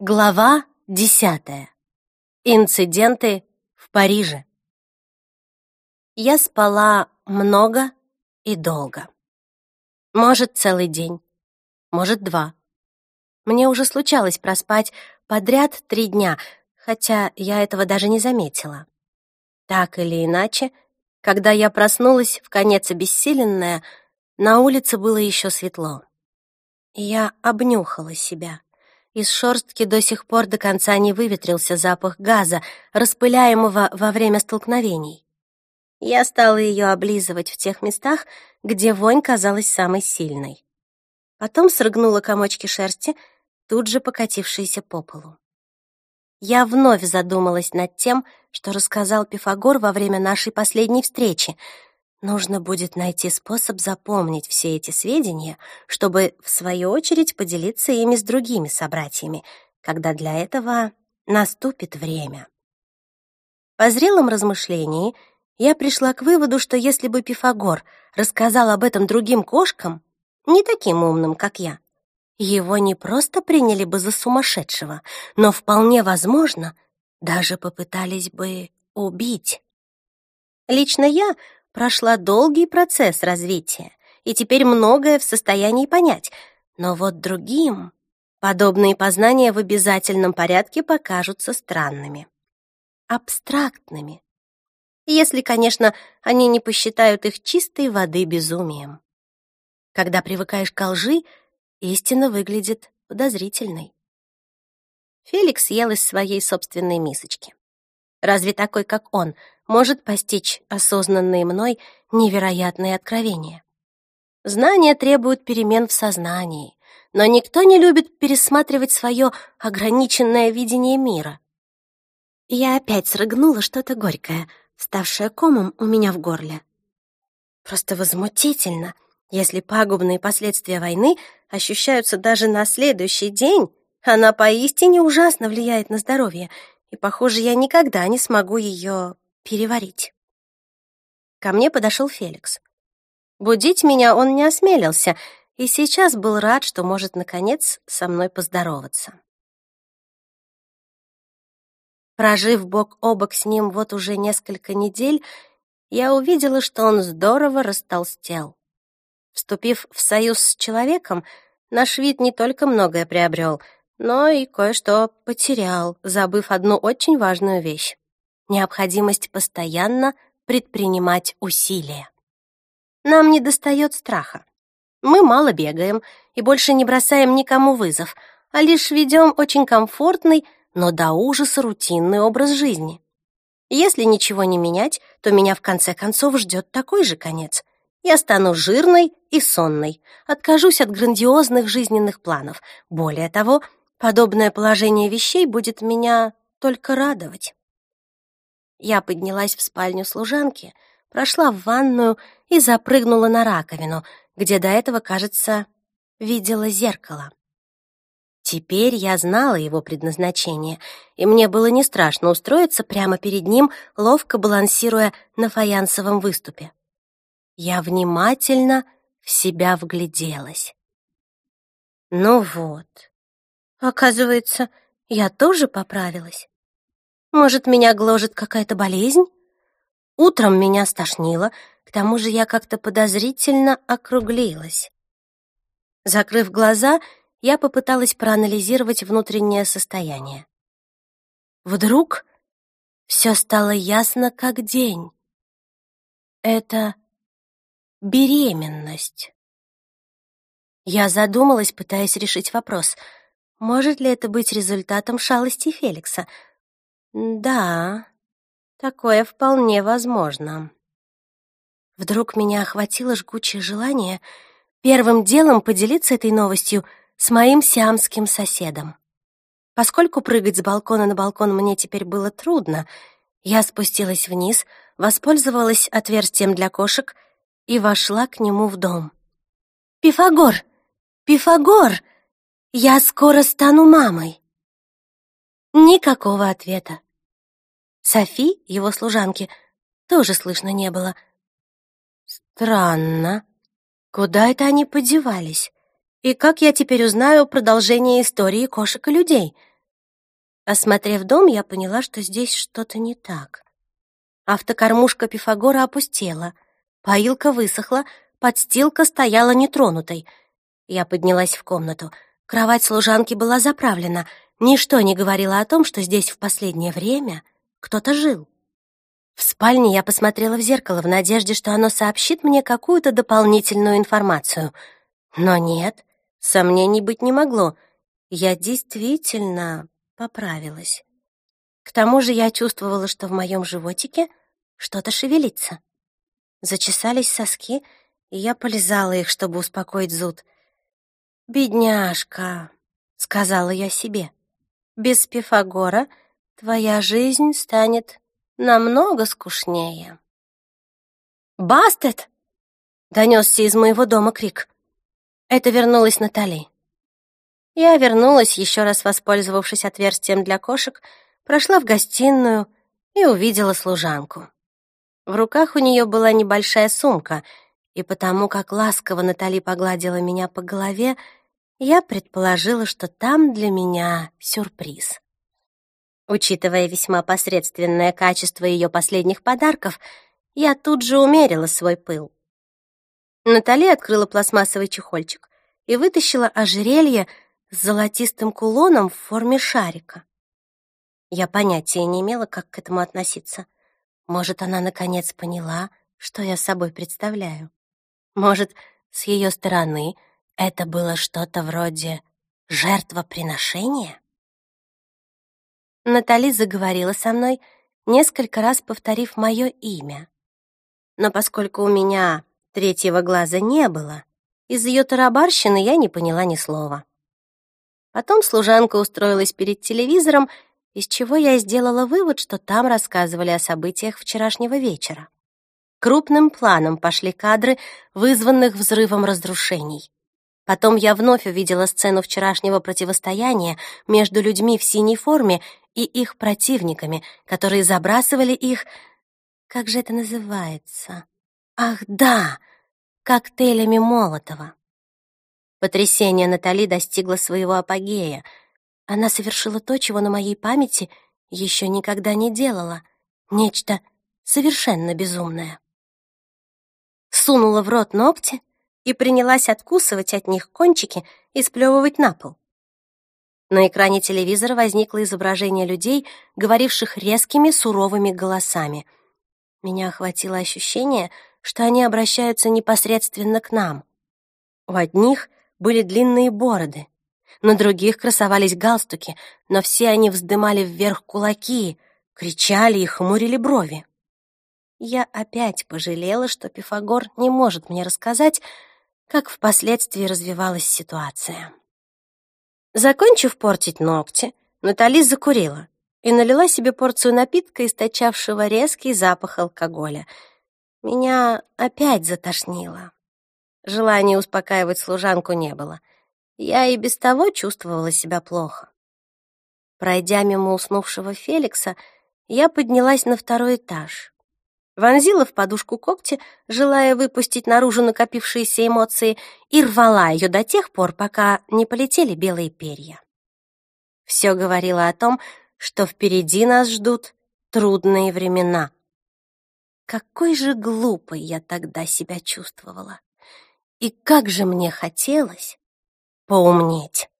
Глава десятая. Инциденты в Париже. Я спала много и долго. Может, целый день, может, два. Мне уже случалось проспать подряд три дня, хотя я этого даже не заметила. Так или иначе, когда я проснулась в конец обессиленная, на улице было еще светло. Я обнюхала себя. Из шорстки до сих пор до конца не выветрился запах газа, распыляемого во время столкновений. Я стала ее облизывать в тех местах, где вонь казалась самой сильной. Потом срыгнула комочки шерсти, тут же покатившиеся по полу. Я вновь задумалась над тем, что рассказал Пифагор во время нашей последней встречи — Нужно будет найти способ запомнить все эти сведения, чтобы, в свою очередь, поделиться ими с другими собратьями, когда для этого наступит время. По зрелом размышлении я пришла к выводу, что если бы Пифагор рассказал об этом другим кошкам, не таким умным, как я, его не просто приняли бы за сумасшедшего, но вполне возможно, даже попытались бы убить. Лично я прошла долгий процесс развития и теперь многое в состоянии понять, но вот другим подобные познания в обязательном порядке покажутся странными, абстрактными, если, конечно, они не посчитают их чистой воды безумием. Когда привыкаешь к лжи, истина выглядит подозрительной. Феликс ел из своей собственной мисочки. Разве такой, как он, может постичь осознанные мной невероятные откровения? Знания требуют перемен в сознании, но никто не любит пересматривать свое ограниченное видение мира. Я опять срыгнула что-то горькое, ставшее комом у меня в горле. Просто возмутительно, если пагубные последствия войны ощущаются даже на следующий день, она поистине ужасно влияет на здоровье — и, похоже, я никогда не смогу ее переварить. Ко мне подошел Феликс. Будить меня он не осмелился, и сейчас был рад, что может, наконец, со мной поздороваться. Прожив бок о бок с ним вот уже несколько недель, я увидела, что он здорово растолстел. Вступив в союз с человеком, наш вид не только многое приобрел — но и кое-что потерял, забыв одну очень важную вещь — необходимость постоянно предпринимать усилия. Нам не достает страха. Мы мало бегаем и больше не бросаем никому вызов, а лишь ведем очень комфортный, но до ужаса рутинный образ жизни. Если ничего не менять, то меня в конце концов ждет такой же конец. Я стану жирной и сонной, откажусь от грандиозных жизненных планов. Более того, Подобное положение вещей будет меня только радовать. Я поднялась в спальню служанки, прошла в ванную и запрыгнула на раковину, где до этого, кажется, видела зеркало. Теперь я знала его предназначение, и мне было не страшно устроиться прямо перед ним, ловко балансируя на фаянсовом выступе. Я внимательно в себя вгляделась. Ну вот, Оказывается, я тоже поправилась. Может, меня гложет какая-то болезнь? Утром меня стошнило, к тому же я как-то подозрительно округлилась. Закрыв глаза, я попыталась проанализировать внутреннее состояние. Вдруг все стало ясно как день. Это беременность. Я задумалась, пытаясь решить вопрос — может ли это быть результатом шалости Феликса? Да, такое вполне возможно. Вдруг меня охватило жгучее желание первым делом поделиться этой новостью с моим сиамским соседом. Поскольку прыгать с балкона на балкон мне теперь было трудно, я спустилась вниз, воспользовалась отверстием для кошек и вошла к нему в дом. «Пифагор! Пифагор!» «Я скоро стану мамой». Никакого ответа. Софи, его служанки, тоже слышно не было. Странно. Куда это они подевались? И как я теперь узнаю продолжение истории кошек и людей? Осмотрев дом, я поняла, что здесь что-то не так. Автокормушка Пифагора опустела, поилка высохла, подстилка стояла нетронутой. Я поднялась в комнату. Кровать служанки была заправлена. Ничто не говорило о том, что здесь в последнее время кто-то жил. В спальне я посмотрела в зеркало в надежде, что оно сообщит мне какую-то дополнительную информацию. Но нет, сомнений быть не могло. Я действительно поправилась. К тому же я чувствовала, что в моем животике что-то шевелится. Зачесались соски, и я полизала их, чтобы успокоить зуд. «Бедняжка», — сказала я себе, — «без Пифагора твоя жизнь станет намного скучнее». «Бастет!» — донесся из моего дома крик. Это вернулась Натали. Я вернулась, еще раз воспользовавшись отверстием для кошек, прошла в гостиную и увидела служанку. В руках у нее была небольшая сумка, и потому как ласково Натали погладила меня по голове, я предположила, что там для меня сюрприз. Учитывая весьма посредственное качество ее последних подарков, я тут же умерила свой пыл. Натали открыла пластмассовый чехольчик и вытащила ожерелье с золотистым кулоном в форме шарика. Я понятия не имела, как к этому относиться. Может, она наконец поняла, что я собой представляю. Может, с ее стороны это было что-то вроде жертвоприношения? Натали заговорила со мной, несколько раз повторив мое имя. Но поскольку у меня третьего глаза не было, из ее тарабарщины я не поняла ни слова. Потом служанка устроилась перед телевизором, из чего я сделала вывод, что там рассказывали о событиях вчерашнего вечера. Крупным планом пошли кадры, вызванных взрывом разрушений. Потом я вновь увидела сцену вчерашнего противостояния между людьми в синей форме и их противниками, которые забрасывали их... Как же это называется? Ах, да! Коктейлями Молотова. Потрясение Натали достигло своего апогея. Она совершила то, чего на моей памяти еще никогда не делала. Нечто совершенно безумное. Сунула в рот ногти и принялась откусывать от них кончики и сплевывать на пол. На экране телевизора возникло изображение людей, говоривших резкими, суровыми голосами. Меня охватило ощущение, что они обращаются непосредственно к нам. У одних были длинные бороды. На других красовались галстуки, но все они вздымали вверх кулаки, кричали и хмурили брови. Я опять пожалела, что Пифагор не может мне рассказать, как впоследствии развивалась ситуация. Закончив портить ногти, Натали закурила и налила себе порцию напитка, источавшего резкий запах алкоголя. Меня опять затошнило. Желания успокаивать служанку не было. Я и без того чувствовала себя плохо. Пройдя мимо уснувшего Феликса, я поднялась на второй этаж. Вонзила в подушку когти, желая выпустить наружу накопившиеся эмоции, и рвала ее до тех пор, пока не полетели белые перья. Все говорило о том, что впереди нас ждут трудные времена. Какой же глупой я тогда себя чувствовала. И как же мне хотелось поумнеть.